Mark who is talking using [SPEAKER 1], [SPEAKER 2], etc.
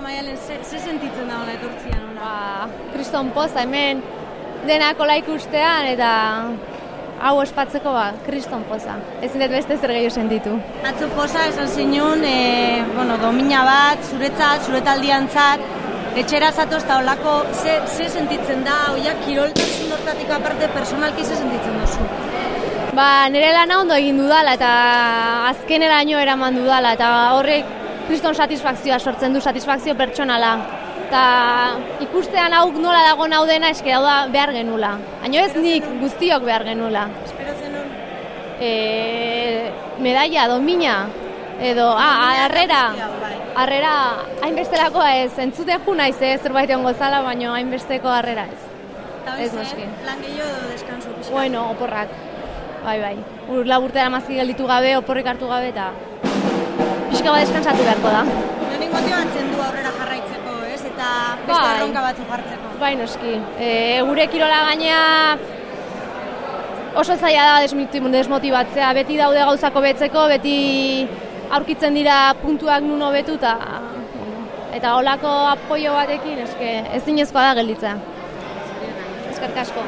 [SPEAKER 1] Bueno, maialen, ze, ze sentitzen da hona etortzia nola?
[SPEAKER 2] Ba, kriston poza hemen denako ikustean eta hau ospatzeko ba, kriston poza. Ez dut beste zer gehiago sentitu.
[SPEAKER 1] Atzo poza esan zinun, e, bueno, domina bat, zuretzat, zuretaldiantzat, etxera zatoz eta olako ze, ze sentitzen da, oiak kiroltasun hortatik aparte personalki ze sentitzen duzu?
[SPEAKER 2] Ba, nire lana ondo egin dudala eta azkeneraino eraman dudala eta horrek kriston satisfakzioa sortzen du, satisfakzio pertsonala. Eta ikustean hauk nola dago naudena eske da behar genula. Baina ez nik guztiok behar genula.
[SPEAKER 1] Espero zenun?
[SPEAKER 2] E, medalla, domina, edo, ah, arrera,
[SPEAKER 1] bai.
[SPEAKER 2] arrera, hainbestelakoa ez, entzute ju naiz ez, zerbait egon gozala, baina hainbesteko arrera ez.
[SPEAKER 1] Eta
[SPEAKER 2] Ez noski.
[SPEAKER 1] lan gehiago edo deskansu pixka?
[SPEAKER 2] Bueno, oporrak, bai, bai. Ur laburtera mazki gelditu gabe, oporrik hartu gabe, eta pixka bat eskansatu beharko da.
[SPEAKER 1] Lehenik motibatzen du aurrera jarraitzeko, ez? Eta beste
[SPEAKER 2] Bai.
[SPEAKER 1] erronka batzu jartzeko.
[SPEAKER 2] Bai, noski. E, gure kirola gainea oso zaila da desmoti- desmotibatzea. Beti daude gauzako betzeko, beti aurkitzen dira puntuak nun hobetu eta eta olako apoio batekin eske ezinezkoa da gelditzea. Eskerrik asko.